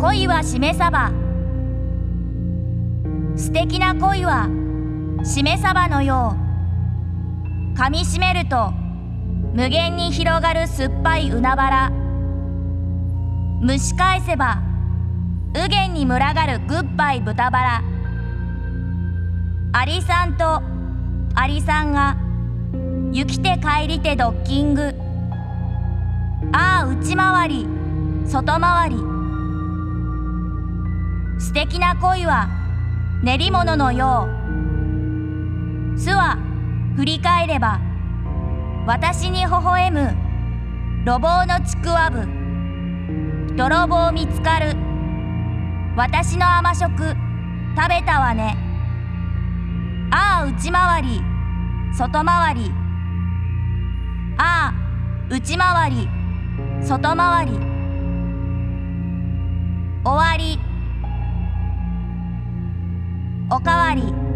恋はしめ鯖素敵な恋はしめ鯖のよう。噛みしめると無限に広がる酸っぱい海原。蒸し返せば右舷に群がるグッバイ豚バラ。アリさんとアリさんが行きて帰りてドッキング。ああ内回り外回り。素敵な恋は練り物のよう。巣は振り返れば私に微笑む路傍のちくわぶ泥棒見つかる私の甘食食べたわね。ああ内回り外回り。ああ内回り外回り。終わり。おかわり。